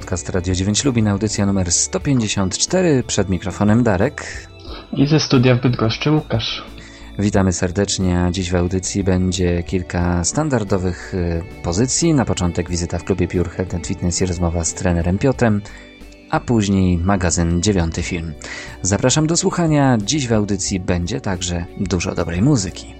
Podcast Radio 9 Lubin, audycja numer 154. Przed mikrofonem Darek. I ze studia w Bydgoszczy Łukasz. Witamy serdecznie. Dziś w audycji będzie kilka standardowych y, pozycji. Na początek wizyta w klubie Pure Health and Fitness i rozmowa z trenerem Piotrem, a później magazyn Dziewiąty Film. Zapraszam do słuchania. Dziś w audycji będzie także dużo dobrej muzyki.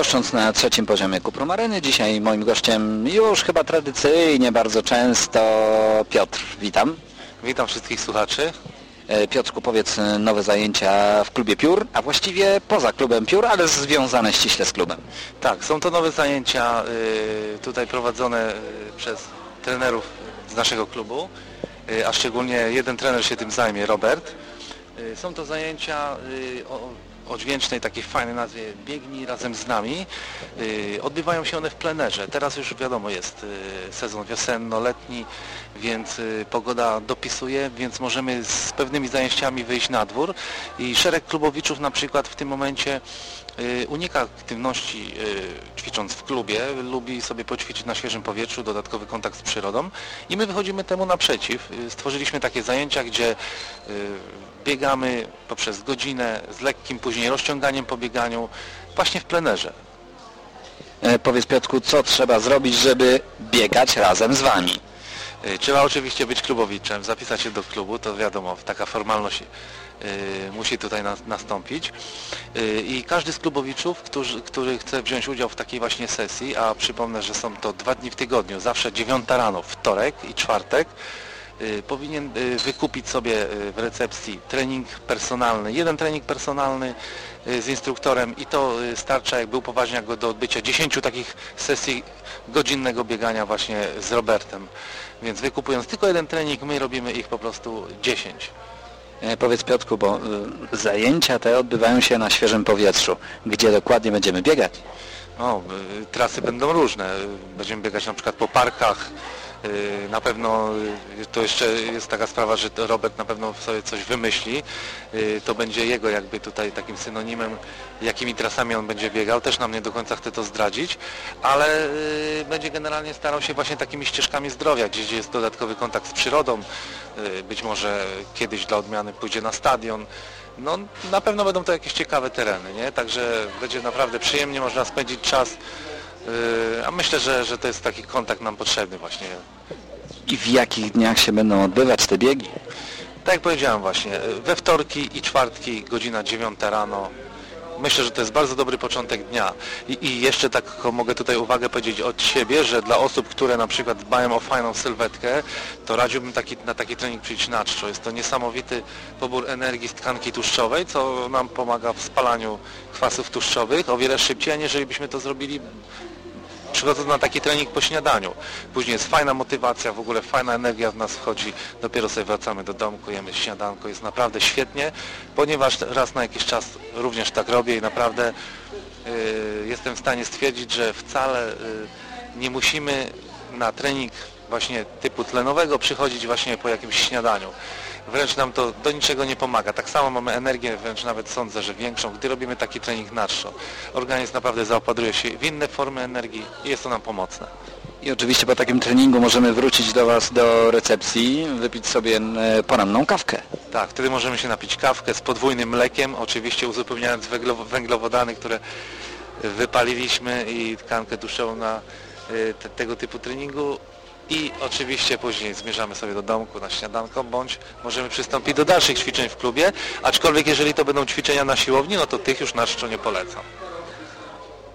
Goszcząc na trzecim poziomie Kupromaryny, dzisiaj moim gościem już chyba tradycyjnie bardzo często Piotr. Witam. Witam wszystkich słuchaczy. E, Piotrku, powiedz e, nowe zajęcia w klubie Piór, a właściwie poza klubem Piór, ale związane ściśle z klubem. Tak, są to nowe zajęcia y, tutaj prowadzone y, przez trenerów z naszego klubu, y, a szczególnie jeden trener się tym zajmie, Robert. Są to zajęcia o o dźwięcznej, takiej fajnej nazwie Biegnij razem z nami. Y, odbywają się one w plenerze. Teraz już wiadomo jest y, sezon wiosenno-letni, więc y, pogoda dopisuje, więc możemy z pewnymi zajęciami wyjść na dwór i szereg klubowiczów na przykład w tym momencie unika aktywności ćwicząc w klubie, lubi sobie poćwiczyć na świeżym powietrzu, dodatkowy kontakt z przyrodą i my wychodzimy temu naprzeciw. Stworzyliśmy takie zajęcia, gdzie biegamy poprzez godzinę z lekkim później rozciąganiem po bieganiu właśnie w plenerze. E, powiedz Piotrku, co trzeba zrobić, żeby biegać razem z Wami? E, trzeba oczywiście być klubowiczem, zapisać się do klubu, to wiadomo, taka formalność e, musi tutaj nastąpić. I każdy z klubowiczów, który, który chce wziąć udział w takiej właśnie sesji, a przypomnę, że są to dwa dni w tygodniu, zawsze dziewiąta rano, wtorek i czwartek, powinien y, wykupić sobie y, w recepcji trening personalny, jeden trening personalny z instruktorem i to starcza, jak był poważnie go do odbycia 10 takich sesji godzinnego biegania właśnie z Robertem. Więc wykupując tylko jeden trening, my robimy ich po prostu 10. E, powiedz Piotrku, bo zajęcia te odbywają się na świeżym powietrzu. Gdzie dokładnie będziemy biegać? No, trasy będą różne. Będziemy biegać na przykład po parkach, Y, na pewno y, to jeszcze jest taka sprawa, że Robert na pewno sobie coś wymyśli. Y, to będzie jego jakby tutaj takim synonimem, jakimi trasami on będzie biegał. Też nam nie do końca chce to zdradzić, ale będzie generalnie starał się właśnie takimi ścieżkami zdrowia, gdzie jest dodatkowy kontakt z przyrodą. Być może kiedyś dla odmiany pójdzie na stadion. No na pewno będą to jakieś ciekawe tereny, nie? Także będzie naprawdę przyjemnie można spędzić czas a myślę, że, że to jest taki kontakt nam potrzebny właśnie. I w jakich dniach się będą odbywać te biegi? Tak jak powiedziałem właśnie, we wtorki i czwartki godzina 9 rano. Myślę, że to jest bardzo dobry początek dnia. I, I, jeszcze tak mogę tutaj uwagę powiedzieć od siebie, że dla osób, które na przykład dbają o fajną sylwetkę, to radziłbym taki, na taki trening przyjść na czczo. Jest to niesamowity pobór energii z tkanki tłuszczowej, co nam pomaga w spalaniu kwasów tłuszczowych o wiele szybciej, aniżeli byśmy to zrobili przychodząc na taki trening po śniadaniu. Później jest fajna motywacja, w ogóle fajna energia w nas wchodzi, dopiero sobie wracamy do domku, jemy śniadanko, jest naprawdę świetnie, ponieważ raz na jakiś czas również tak robię i naprawdę y, jestem w stanie stwierdzić, że wcale y, nie musimy na trening właśnie typu tlenowego przychodzić właśnie po jakimś śniadaniu wręcz nam to do niczego nie pomaga. Tak samo mamy energię, wręcz nawet sądzę, że większą, gdy robimy taki trening nadszo. Organizm naprawdę zaopatruje się w inne formy energii i jest to nam pomocne. I oczywiście po takim treningu możemy wrócić do Was do recepcji, wypić sobie e, poranną kawkę. Tak, wtedy możemy się napić kawkę z podwójnym mlekiem, oczywiście uzupełniając węglow- węglowodany, które wypaliliśmy i tkankę tłuszczową na y, te, tego typu treningu i oczywiście później zmierzamy sobie do domku na śniadanko, bądź możemy przystąpić do dalszych ćwiczeń w klubie, aczkolwiek jeżeli to będą ćwiczenia na siłowni, no to tych już na czczo nie polecam.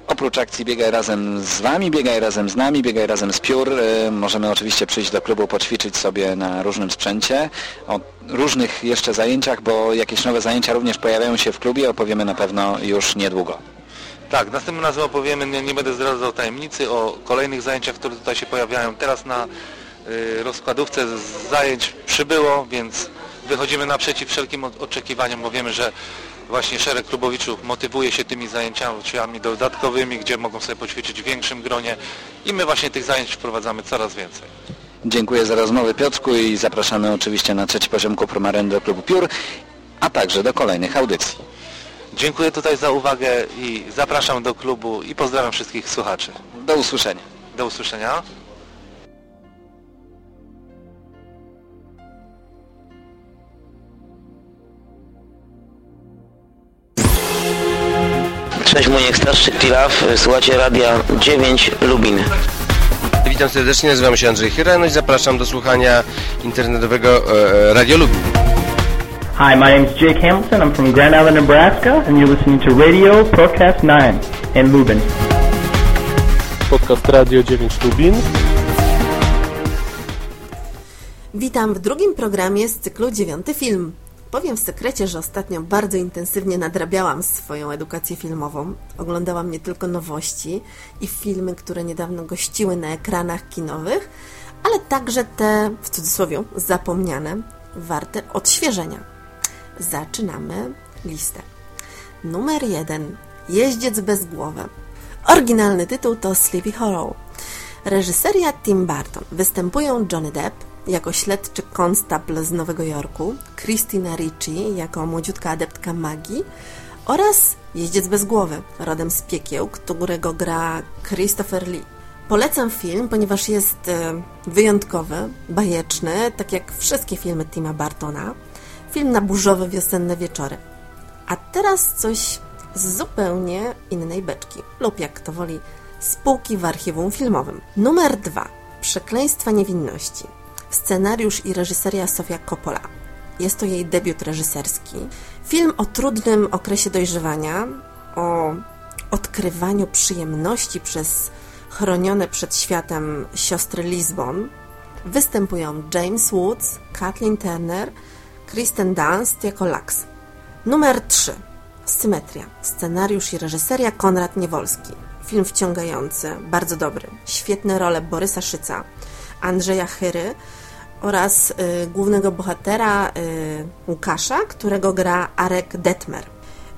Oprócz akcji Biegaj razem z Wami, biegaj razem z nami, biegaj razem z Piór, e, możemy oczywiście przyjść do klubu, poćwiczyć sobie na różnym sprzęcie, o różnych jeszcze zajęciach, bo jakieś nowe zajęcia również pojawiają się w klubie, opowiemy na pewno już niedługo. Tak, następnym razem opowiemy, nie, nie będę zdradzał tajemnicy, o kolejnych zajęciach, które tutaj się pojawiają. Teraz na y, rozkładówce zajęć przybyło, więc wychodzimy naprzeciw wszelkim oczekiwaniom, bo wiemy, że właśnie szereg klubowiczów motywuje się tymi zajęciami dodatkowymi, gdzie mogą sobie poćwiczyć w większym gronie i my właśnie tych zajęć wprowadzamy coraz więcej. Dziękuję za rozmowę Piotrku i zapraszamy oczywiście na trzeci poziom Kupromaren do klubu Piór, a także do kolejnych audycji. Dziękuję tutaj za uwagę i zapraszam do klubu i pozdrawiam wszystkich słuchaczy. Do usłyszenia. Do usłyszenia. Cześć, Muniek Tilaw, słuchacie Radia 9 Lubin. Witam serdecznie, nazywam się Andrzej Chyra, i zapraszam do słuchania internetowego e, Radio Lubin. Hi, my name is Jake Hamilton. I'm from Grand Island, Nebraska, and you're listening to Radio Podcast 9 in Lubin. Podcast Radio 9 Lubin. Witam w drugim programie z cyklu Dziewiąty Film. Powiem w sekrecie, że ostatnio bardzo intensywnie nadrabiałam swoją edukację filmową. Oglądałam nie tylko nowości i filmy, które niedawno gościły na ekranach kinowych, ale także te, w cudzysłowie, zapomniane, warte odświeżenia. Zaczynamy listę. Numer jeden. Jeździec bez głowy. Oryginalny tytuł to Sleepy Hollow. Reżyseria Tim Burton. Występują Johnny Depp jako śledczy konstable z Nowego Jorku, Christina Ricci jako młodziutka adeptka magii oraz jeździec bez głowy, rodem z piekieł, którego gra Christopher Lee. Polecam film, ponieważ jest e, wyjątkowy, bajeczny, tak jak wszystkie filmy Tima Bartona. Film na burzowe wiosenne wieczory. A teraz coś z zupełnie innej beczki, lub jak to woli, spółki w archiwum filmowym. Numer 2. Przekleństwa niewinności. Scenariusz i reżyseria Sofia Coppola. Jest to jej debiut reżyserski. Film o trudnym okresie dojrzewania, o odkrywaniu przyjemności przez chronione przed światem siostry Lisbon. Występują James Woods, Kathleen Turner, Kristen Dunst jako Lux. Numer 3. Symetria. Scenariusz i reżyseria Konrad Niewolski. Film wciągający, bardzo dobry. Świetne role Borysa Szyca, Andrzeja Chyry oraz y, głównego bohatera y, Łukasza, którego gra Arek Detmer.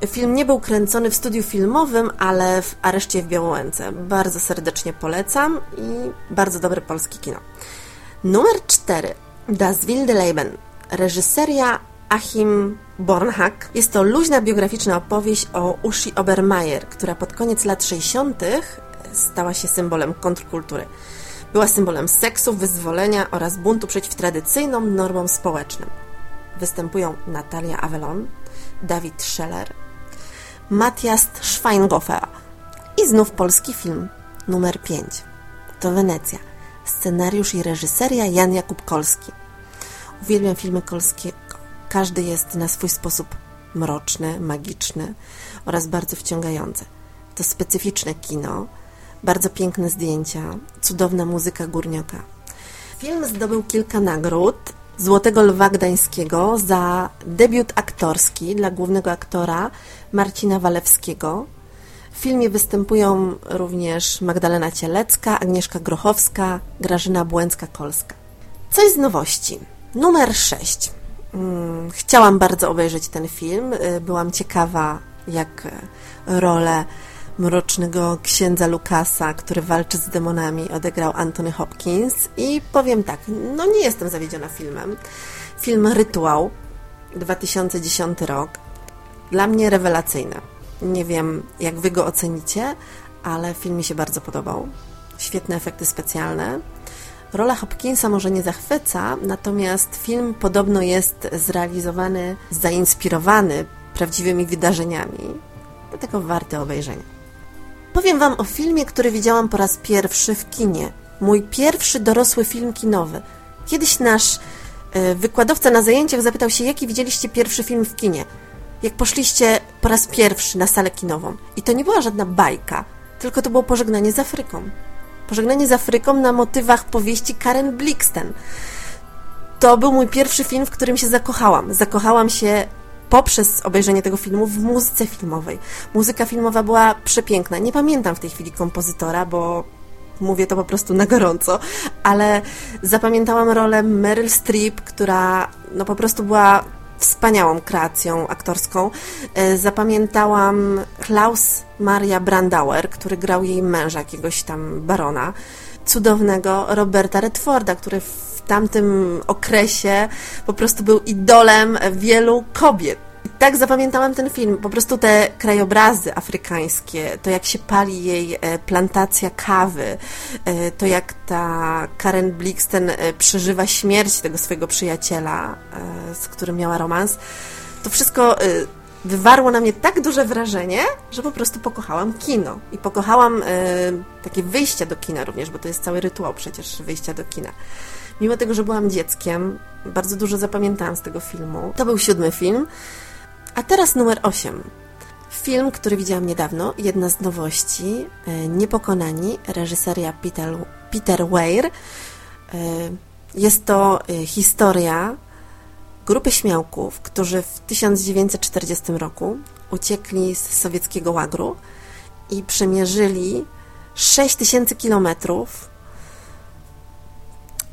Film nie był kręcony w studiu filmowym, ale w areszcie w Białołęce. Bardzo serdecznie polecam i bardzo dobre polskie kino. Numer 4. Das wilde Leben. Reżyseria Achim Bornhack. Jest to luźna biograficzna opowieść o Ushi Obermeier, która pod koniec lat 60. stała się symbolem kontrkultury. Była symbolem seksu, wyzwolenia oraz buntu przeciw tradycyjnym normom społecznym. Występują Natalia Avelon, Dawid Scheller, Matthias Schweinghofer i znów polski film numer 5. To Wenecja. Scenariusz i reżyseria Jan Jakub Kolski. Uwielbiam filmy Kolskiego. Każdy jest na swój sposób mroczny, magiczny oraz bardzo wciągający. To specyficzne kino, bardzo piękne zdjęcia, cudowna muzyka górnioka. Film zdobył kilka nagród. Złotego Lwa Gdańskiego za debiut aktorski dla głównego aktora Marcina Walewskiego. W filmie występują również Magdalena Cielecka, Agnieszka Grochowska, Grażyna Błęcka-Kolska. Coś z nowości. Numer 6. Mm, Chciałam bardzo obejrzeć ten film. Y, Byłam ciekawa, jak rolę mrocznego księdza Lukasa, który walczy z demonami, odegrał Anthony Hopkins i powiem tak, no nie jestem zawiedziona filmem. Film Rytuał, 2010 rok, dla mnie rewelacyjny. Nie wiem, jak Wy go ocenicie, ale film mi się bardzo podobał. świetne efekty specjalne. Rola Hopkinsa może nie zachwyca, natomiast film podobno jest zrealizowany, zainspirowany prawdziwymi wydarzeniami, dlatego warty obejrzenia. Powiem Wam o filmie, który widziałam po raz pierwszy w kinie. Mój pierwszy dorosły film kinowy. Kiedyś nasz y, wykładowca na zajęciach zapytał się, jaki widzieliście pierwszy film w kinie. Jak poszliście po raz pierwszy na salę kinową. I to nie była żadna bajka, tylko to było pożegnanie z Afryką. Pożegnanie z Afryką na motywach powieści Karen Blixten. To był mój pierwszy film, w którym się zakochałam. Zakochałam się poprzez obejrzenie tego filmu w muzyce filmowej. Muzyka filmowa była przepiękna. Nie pamiętam w tej chwili kompozytora, bo mówię to po prostu na gorąco, ale zapamiętałam rolę Meryl Streep, która no po prostu była wspaniałą kreacją aktorską. E, zapamiętałam Klaus Maria Brandauer, który grał jej męża, jakiegoś tam barona, cudownego Roberta Redforda, który w tamtym okresie po prostu był idolem wielu kobiet tak zapamiętałam ten film. Po prostu te krajobrazy afrykańskie, to jak się pali jej e, plantacja kawy, e, to jak ta Karen Blixten e, przeżywa śmierć tego swojego przyjaciela, z którym miała romans, to wszystko wywarło na mnie tak duże wrażenie, że po prostu pokochałam kino. I pokochałam takie wyjścia do kina również, bo to jest cały rytuał przecież wyjścia do kina. Mimo tego, że byłam dzieckiem, bardzo dużo zapamiętałam z tego filmu. To był siódmy film. A teraz numer 8. Film, który widziałam niedawno, jedna z nowości, e, Niepokonani, reżyseria Peter, Peter Weir. E, jest to e, historia grupy śmiałków, którzy w 1940 roku uciekli z sowieckiego łagru i przemierzyli 6000 kilometrów,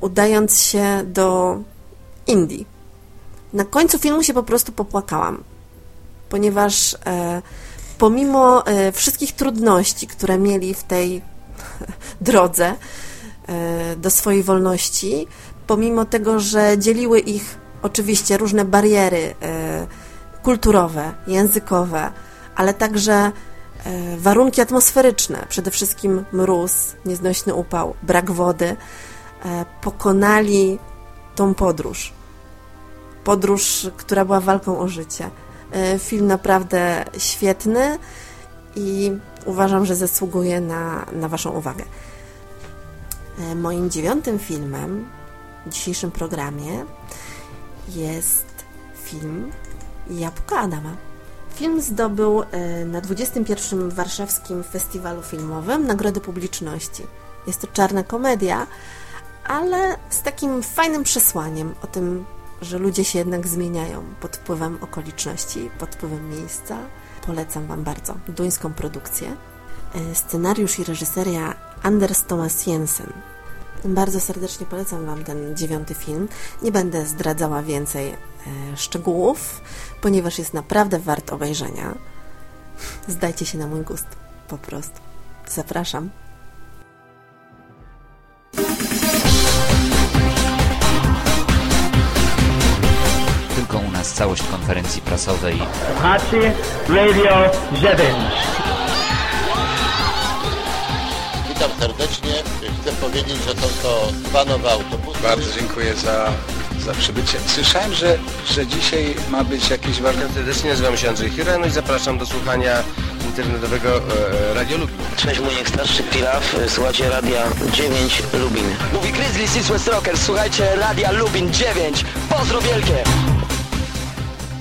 udając się do Indii. Na końcu filmu się po prostu popłakałam ponieważ e, pomimo e, wszystkich trudności, które mieli w tej drodze e, do swojej wolności, pomimo tego, że dzieliły ich oczywiście różne bariery kulturowe, językowe, ale także warunki atmosferyczne, przede wszystkim mróz, nieznośny upał, brak wody, pokonali tą podróż. Podróż, która była walką o życie. E, film naprawdę świetny i uważam, że zasługuje na, na Waszą uwagę. E, moim dziewiątym filmem w dzisiejszym programie jest film Jabłko Adama. Film zdobył e, na 21. Warszawskim Festiwalu Filmowym Nagrodę Publiczności. Jest to czarna komedia, ale z takim fajnym przesłaniem o tym, że ludzie się jednak zmieniają pod wpływem okoliczności, pod wpływem miejsca. Polecam Wam bardzo duńską produkcję. E, scenariusz i reżyseria Anders Thomas Jensen. Bardzo serdecznie polecam Wam ten dziewiąty film. Nie będę zdradzała więcej e, szczegółów, ponieważ jest naprawdę wart obejrzenia. Zdajcie się na mój gust, po prostu. Zapraszam. Nas całość konferencji prasowej. Hachi Radio 9. Witam serdecznie. Chcę powiedzieć, że są to dwa nowe autobusy. Bardzo dziękuję za, za przybycie. Słyszałem, że, że dzisiaj ma być jakiś warsztat. Serdecznie nazywam się Andrzej Hirano i zapraszam do słuchania internetowego e, Radio Lubin. Cześć, mój starszy Pilaf, słuchajcie Radia 9 Lubin. Mówi Grizzly West Rocker, słuchajcie Radia Lubin 9. Pozdro wielkie!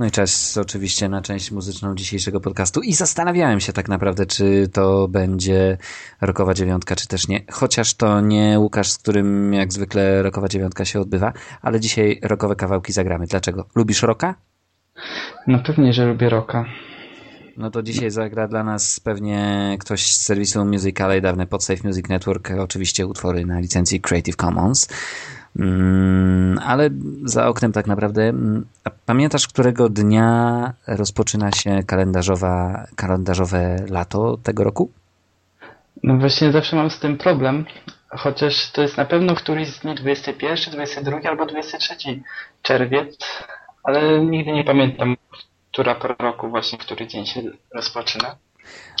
No i czas oczywiście na część muzyczną dzisiejszego podcastu i zastanawiałem się tak naprawdę, czy to będzie rokowa dziewiątka, czy też nie. Chociaż to nie Łukasz, z którym jak zwykle rokowa dziewiątka się odbywa, ale dzisiaj rokowe kawałki zagramy. Dlaczego? Lubisz roka? No pewnie, że lubię roka. No to dzisiaj zagra dla nas pewnie ktoś z serwisu Musicalej, dawny Podsafe Music Network, oczywiście utwory na licencji Creative Commons. Mm, ale za oknem tak naprawdę. Mm, pamiętasz, którego dnia rozpoczyna się kalendarzowa, kalendarzowe lato tego roku? No właśnie zawsze mam z tym problem, chociaż to jest na pewno któryś z dni 21, 22 albo 23 czerwiec, ale nigdy nie pamiętam, która pora roku właśnie, który dzień się rozpoczyna.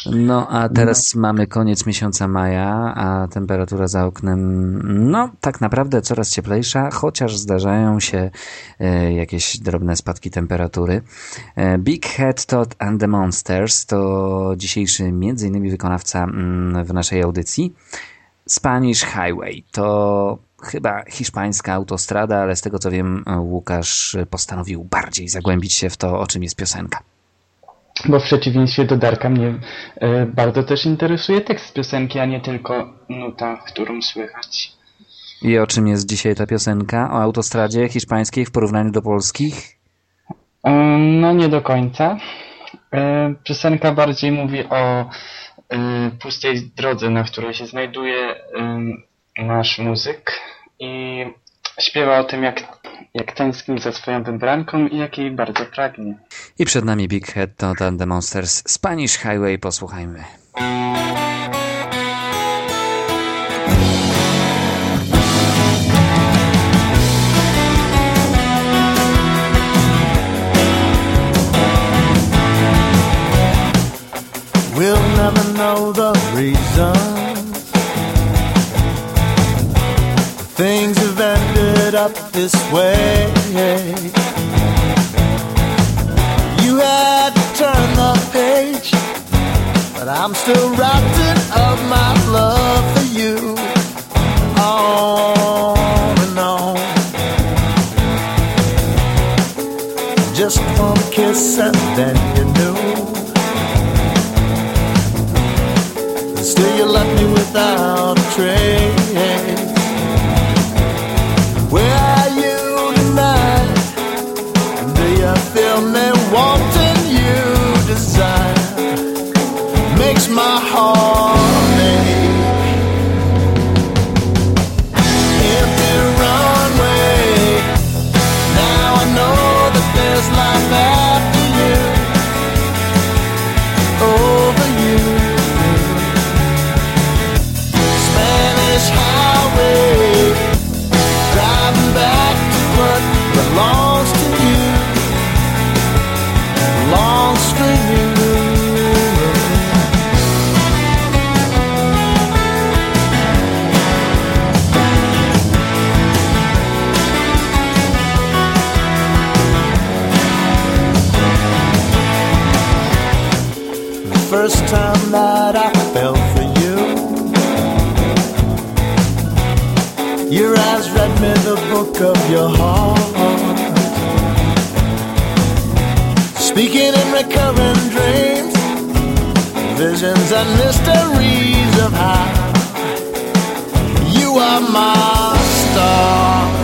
No a teraz no. mamy koniec miesiąca maja, a temperatura za oknem, no tak naprawdę coraz cieplejsza, chociaż zdarzają się e, jakieś drobne spadki temperatury. E, Big Head Todd and the Monsters to dzisiejszy między innymi wykonawca mm, w naszej audycji. Spanish Highway to chyba hiszpańska autostrada, ale z tego co wiem Łukasz postanowił bardziej zagłębić się w to, o czym jest piosenka. Bo w przeciwieństwie do Darka mnie e, bardzo też interesuje tekst piosenki, a nie tylko nuta, którą słychać. I o czym jest dzisiaj ta piosenka? O autostradzie hiszpańskiej w porównaniu do polskich? E, no nie do końca. E, piosenka bardziej mówi o pustej drodze, na której się znajduje nasz muzyk i śpiewa o tym, jak, jak tęskni za swoją wybranką i jak jej bardzo pragnie. I przed nami Big Head to The Monsters Spanish Highway, posłuchajmy. We'll never know the reason ended up this way. You had to turn the page, but I'm still wrapped in of my love for you. On and on. Just one kiss and then you knew. And Still you left me without a trace. Your eyes read me the book of your heart. Speaking in recurring dreams, visions and mysteries of how you are my star.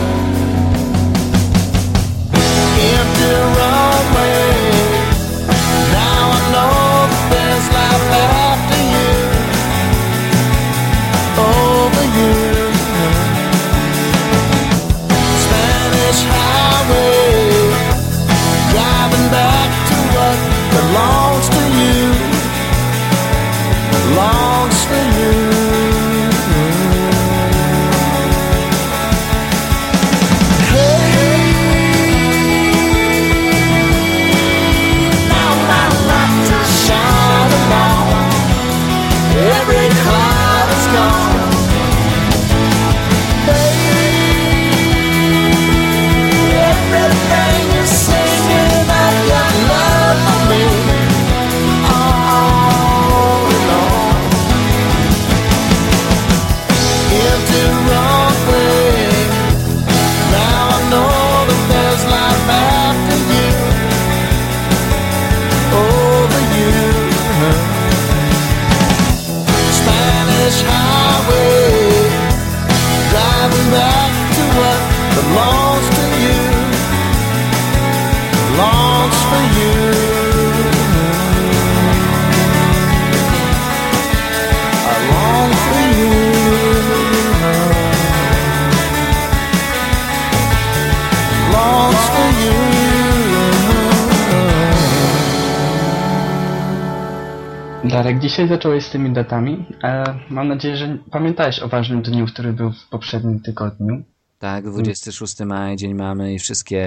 Darek, dzisiaj zacząłeś z tymi datami. E, mam nadzieję, że pamiętałeś o ważnym dniu, który był w poprzednim tygodniu. Tak, 26 maj, dzień mamy i wszystkie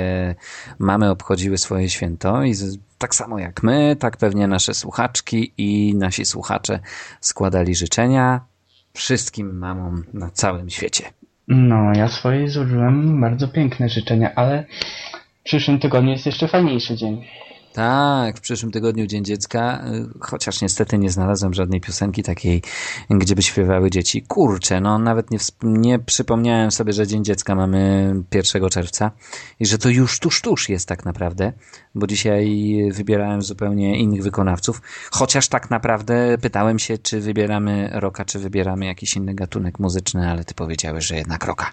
mamy obchodziły swoje święto i z, tak samo jak my, tak pewnie nasze słuchaczki i nasi słuchacze składali życzenia wszystkim mamom na całym świecie. No, ja swojej złożyłem bardzo piękne życzenia, ale w przyszłym tygodniu jest jeszcze fajniejszy dzień. Tak, w przyszłym tygodniu Dzień Dziecka, y, chociaż niestety nie znalazłem żadnej piosenki takiej, gdzie by śpiewały dzieci. Kurczę, no nawet nie, nie przypomniałem sobie, że Dzień Dziecka mamy 1 czerwca i że to już tuż, tuż jest tak naprawdę, bo dzisiaj wybierałem zupełnie innych wykonawców, chociaż tak naprawdę pytałem się, czy wybieramy roka, czy wybieramy jakiś inny gatunek muzyczny, ale ty powiedziałeś, że jednak roka.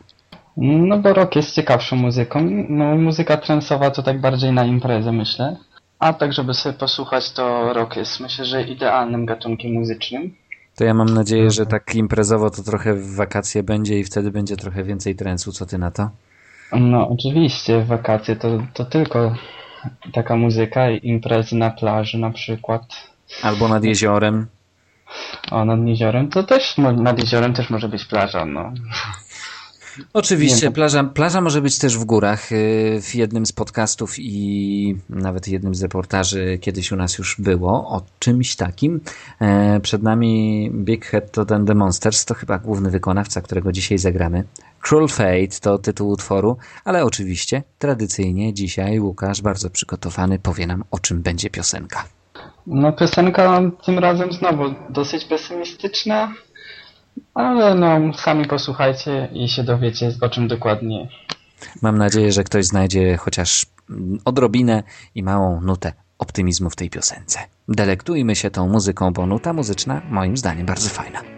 No bo rock jest ciekawszą muzyką. No muzyka transowa to tak bardziej na imprezę myślę. A tak, żeby sobie posłuchać, to rock jest myślę, że idealnym gatunkiem muzycznym. To ja mam nadzieję, że tak imprezowo to trochę w wakacje będzie i wtedy będzie trochę więcej trensu. Co ty na to? No oczywiście, wakacje to, to tylko taka muzyka i imprezy na plaży na przykład. Albo nad jeziorem. O, nad jeziorem to też, nad jeziorem też może być plaża, no. Oczywiście, plaża, plaża może być też w górach. Y, w jednym z podcastów i nawet jednym z reportaży kiedyś u nas już było o czymś takim. E, przed nami Big Head to and the Monsters, to chyba główny wykonawca, którego dzisiaj zagramy. Cruel Fate to tytuł utworu, ale oczywiście tradycyjnie dzisiaj Łukasz, bardzo przygotowany, powie nam o czym będzie piosenka. No piosenka tym razem znowu dosyć pesymistyczna, ale no, sami posłuchajcie i się dowiecie, o czym dokładnie. Mam nadzieję, że ktoś znajdzie chociaż odrobinę i małą nutę optymizmu w tej piosence. Delektujmy się tą muzyką, bo nuta muzyczna moim zdaniem bardzo fajna.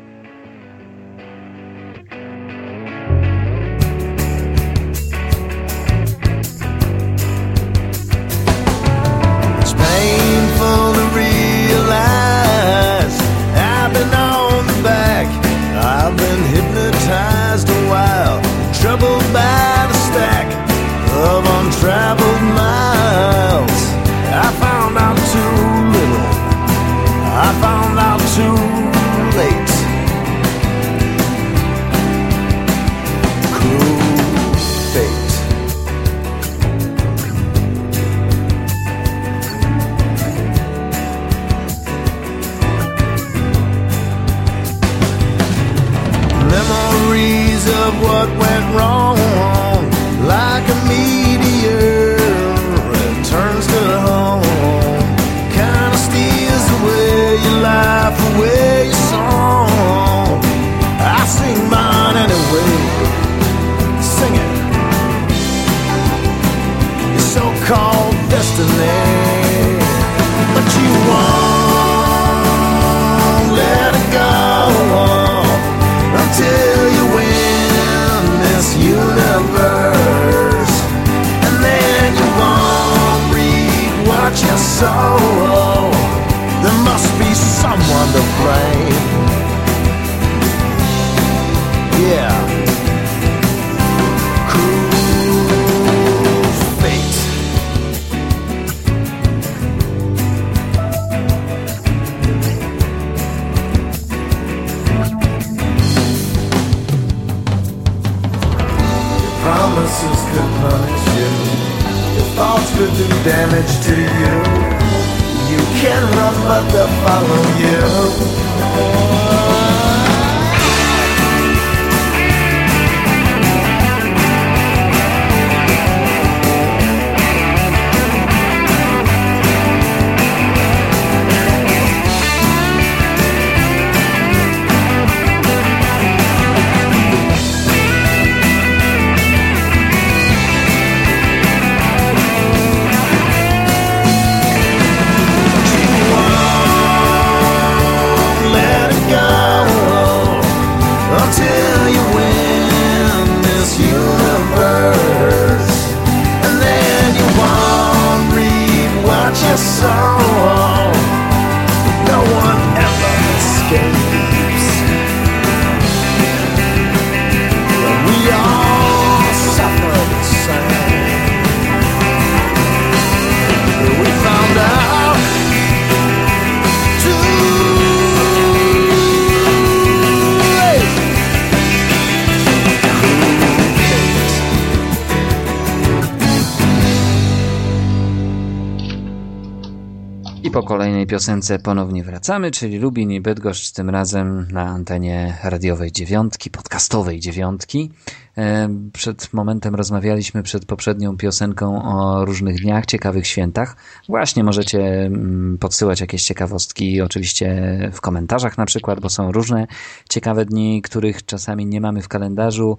Piosence ponownie wracamy, czyli Lubin i Bydgoszcz, tym razem na antenie radiowej dziewiątki, podcastowej dziewiątki. E, przed momentem rozmawialiśmy przed poprzednią piosenką o różnych dniach, ciekawych świętach. Właśnie możecie mm, podsyłać jakieś ciekawostki, oczywiście w komentarzach na przykład, bo są różne ciekawe dni, których czasami nie mamy w kalendarzu.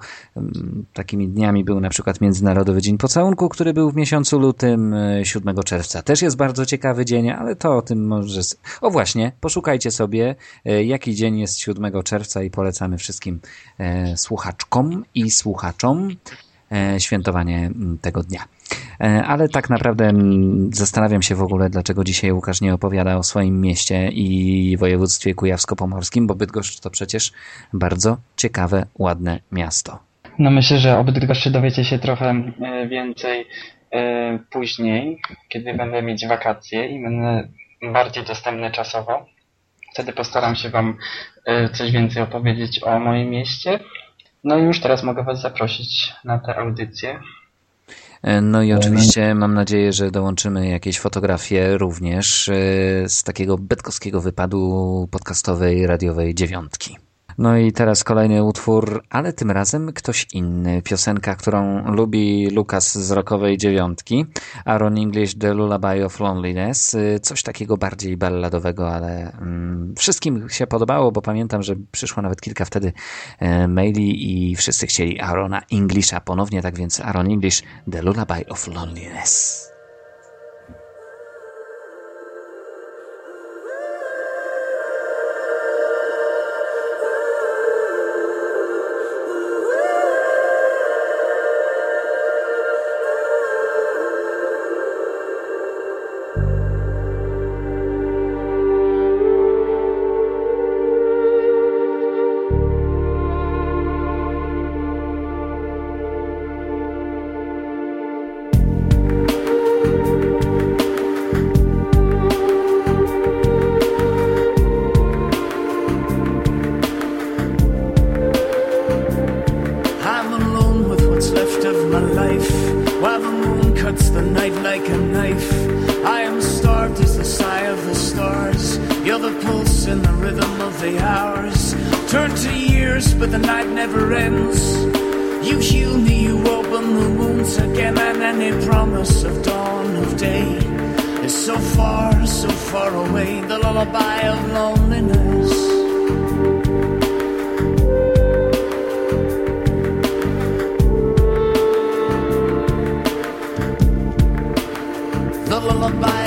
Takimi dniami był na przykład Międzynarodowy Dzień Pocałunku, który był w miesiącu lutym, 7 e, czerwca. Też jest bardzo ciekawy dzień, ale to o tym może... O właśnie, poszukajcie sobie, e, jaki dzień jest 7 czerwca i polecamy wszystkim słuchaczkom i słuchaczom słuchaczom e, świętowanie tego dnia. E, ale tak naprawdę zastanawiam się w ogóle, dlaczego dzisiaj Łukasz nie opowiada o swoim mieście i województwie kujawsko-pomorskim, bo Bydgoszcz to przecież bardzo ciekawe, ładne miasto. No myślę, że o Bydgoszczy dowiecie się trochę e, więcej później, kiedy będę mieć wakacje i będę bardziej dostępny czasowo. Wtedy postaram się Wam coś więcej opowiedzieć o moim mieście. No i już teraz mogę Was zaprosić na tę audycję. E, no i oczywiście mam nadzieję, że dołączymy jakieś fotografie również e, z takiego betkowskiego wypadu podcastowej radiowej dziewiątki. No i teraz kolejny utwór, ale tym razem ktoś inny. Piosenka, którą lubi Lukas z rokowej dziewiątki. Aaron English, The Lullaby of Loneliness. Coś takiego bardziej balladowego, ale mm, wszystkim się podobało, bo pamiętam, że przyszło nawet kilka wtedy e, maili i wszyscy chcieli Aarona Englisha ponownie, tak więc Aaron English, The Lullaby of Loneliness. promise of dawn of day is so far, so far away. The lullaby of loneliness. The lullaby.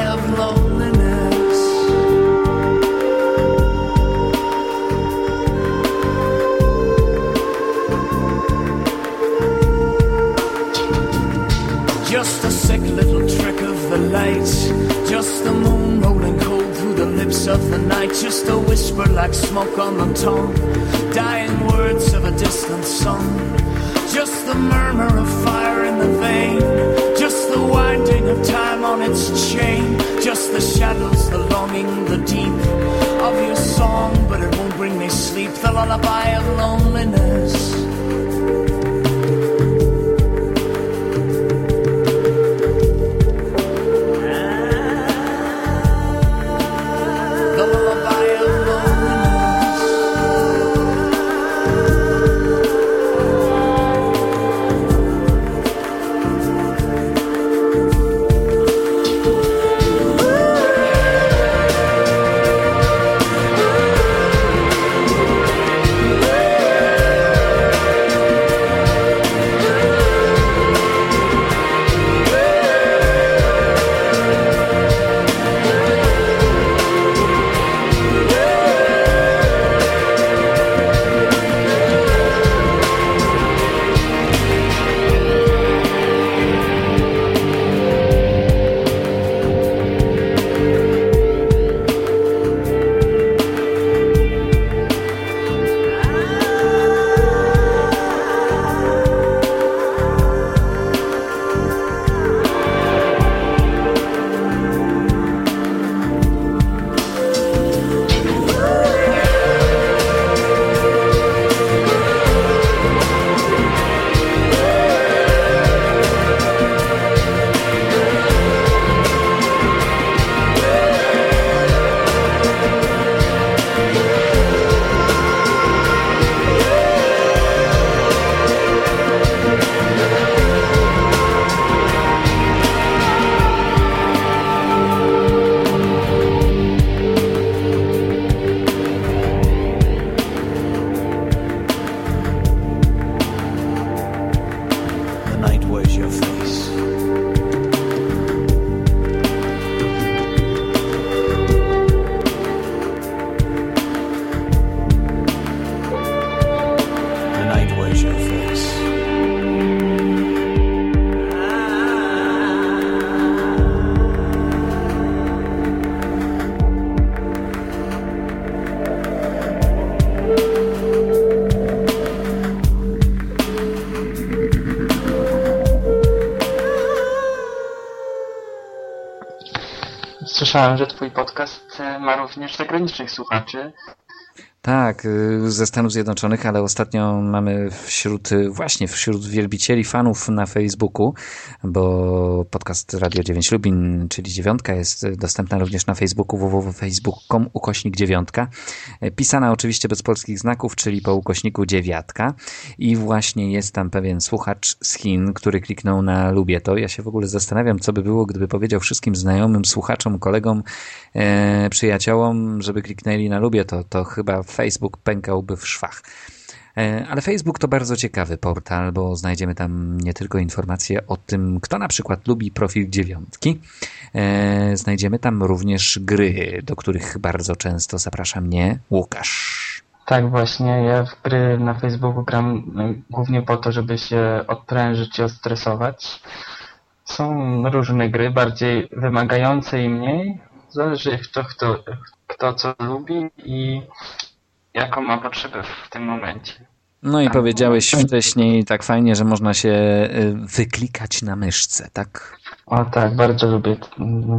Just the moon rolling cold through the lips of the night. Just a whisper like smoke on the tongue. Dying words of a distant song. Just the murmur of fire in the vein. Just the winding of time on its chain. Just the shadows, the longing, the deep of your song. But it won't bring me sleep. The lullaby of loneliness. Słyszałem, że twój podcast e, ma również zagranicznych słuchaczy. Tak, y, ze Stanów Zjednoczonych, ale ostatnio mamy wśród, y, właśnie wśród wielbicieli, fanów na Facebooku, bo podcast Radio 9 Lubin, czyli dziewiątka, jest dostępna również na Facebooku www.facebook.com ukośnik dziewiątka. Pisana oczywiście bez polskich znaków, czyli po ukośniku dziewiatka. I właśnie jest tam pewien słuchacz z Chin, który kliknął na lubię to. Ja się w ogóle zastanawiam, co by było, gdyby powiedział wszystkim znajomym, słuchaczom, kolegom, e, przyjaciołom, żeby kliknęli na lubię to. To chyba Facebook pękałby w szwach. E, ale Facebook to bardzo ciekawy portal, bo znajdziemy tam nie tylko informacje o tym, kto na przykład lubi profil dziewiątki. E, znajdziemy tam również gry, do których bardzo często zaprasza mnie Łukasz. Tak, właśnie. Ja w gry na Facebooku gram no, głównie po to, żeby się odprężyć i odstresować. Są różne gry, bardziej wymagające i mniej. Zależy kto, kto, kto co lubi i jaką ma potrzebę w tym momencie. No i powiedziałeś wcześniej tak fajnie, że można się y, wyklikać na myszce, tak? O tak, bardzo lubię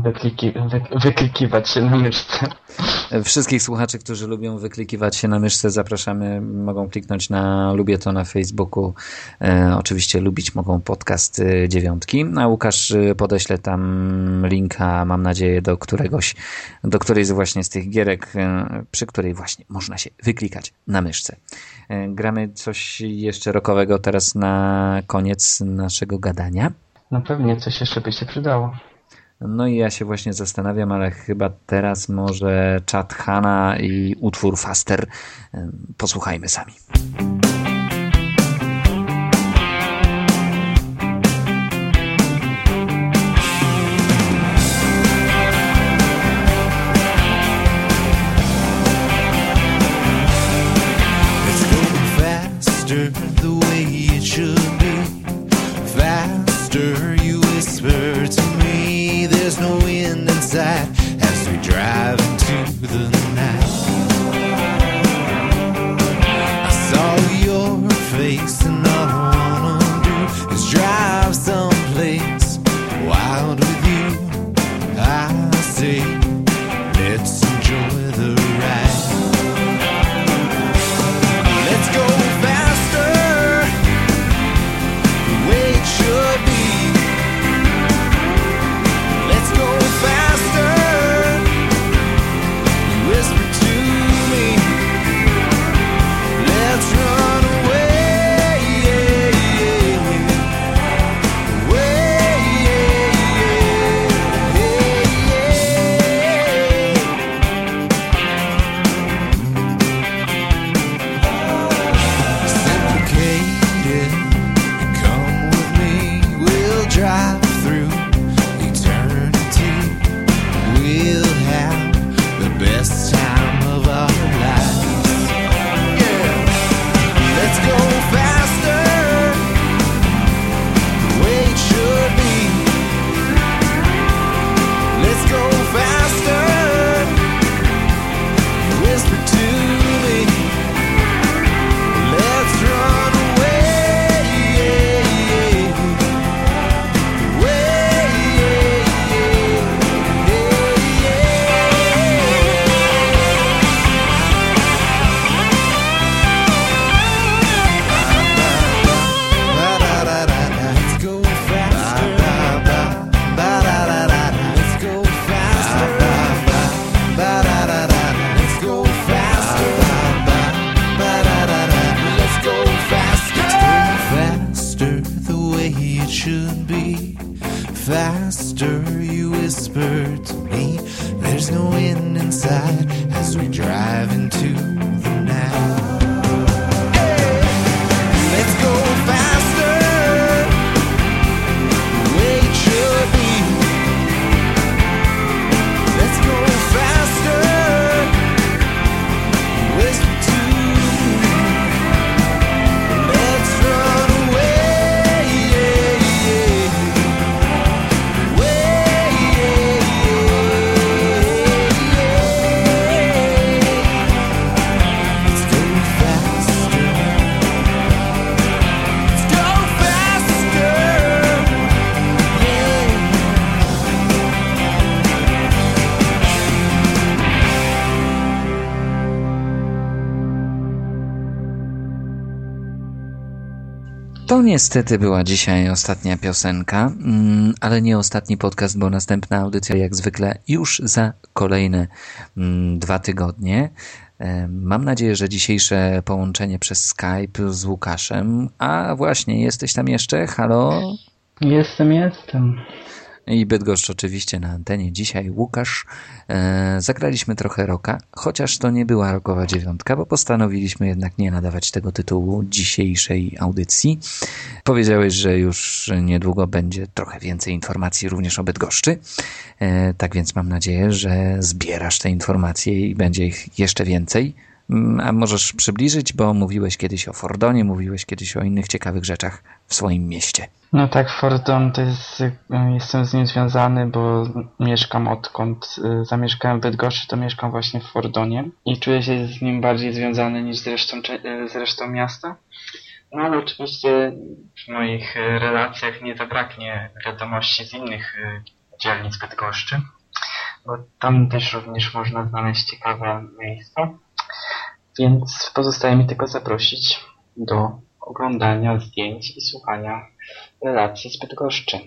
wykliki, wy, wyklikiwać się na myszce. Wszystkich słuchaczy, którzy lubią wyklikiwać się na myszce, zapraszamy. Mogą kliknąć na lubię to na Facebooku. E, oczywiście lubić mogą podcast e, dziewiątki. A Łukasz e, podeślę tam linka, mam nadzieję, do któregoś, do którejś właśnie z tych gierek, przy której właśnie można się wyklikać na myszce. E, gramy coś jeszcze rokowego teraz na koniec naszego gadania. No pewnie coś jeszcze by się przydało. No i ja się właśnie zastanawiam, ale chyba teraz może Chad Hanna i utwór Faster posłuchajmy sami. Niestety była dzisiaj ostatnia piosenka, mm, ale nie ostatni podcast, bo następna audycja jak zwykle już za kolejne mm, dwa tygodnie. Mam nadzieję, że dzisiejsze połączenie przez Skype z Łukaszem. A właśnie, jesteś tam jeszcze? Halo? Jestem, jestem. I Bydgoszcz oczywiście na antenie. Dzisiaj Łukasz. E, zagraliśmy trochę roka, chociaż to nie była rokowa dziewiątka, bo postanowiliśmy jednak nie nadawać tego tytułu dzisiejszej audycji. Powiedziałeś, że już niedługo będzie trochę więcej informacji również o Bydgoszczy. E, tak więc mam nadzieję, że zbierasz te informacje i będzie ich jeszcze więcej. Mm, a możesz przybliżyć, bo mówiłeś kiedyś o Fordonie, mówiłeś kiedyś o innych ciekawych rzeczach w swoim mieście. No tak, Fordon to jest, y, jestem z nim związany, bo mieszkam odkąd y, zamieszkałem w Bydgoszczy, to mieszkam właśnie w Fordonie i czuję się z nim bardziej związany niż z resztą, y, z resztą miasta. No ale oczywiście w moich relacjach nie zabraknie wiadomości z innych dzielnic Bydgoszczy, bo tam też również można znaleźć ciekawe miejsca. Więc pozostaje mi tylko zaprosić do oglądania zdjęć i słuchania relacji z Bydgoszczy.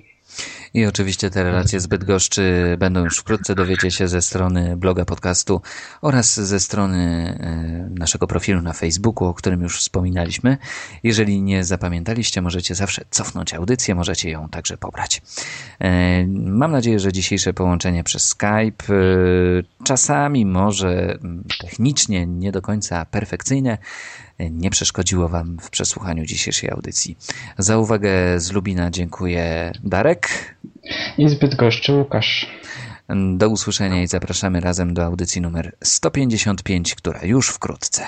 I oczywiście te relacje z Bydgoszczy będą już wkrótce, dowiecie się ze strony bloga podcastu oraz ze strony e, naszego profilu na Facebooku, o którym już wspominaliśmy. Jeżeli nie zapamiętaliście, możecie zawsze cofnąć audycję, możecie ją także pobrać. E, mam nadzieję, że dzisiejsze połączenie przez Skype e, czasami może technicznie nie do końca perfekcyjne, nie przeszkodziło Wam w przesłuchaniu dzisiejszej audycji. Za uwagę z Lubina dziękuję Darek. I zbyt goszczy Łukasz. Do usłyszenia i zapraszamy razem do audycji numer 155, która już wkrótce.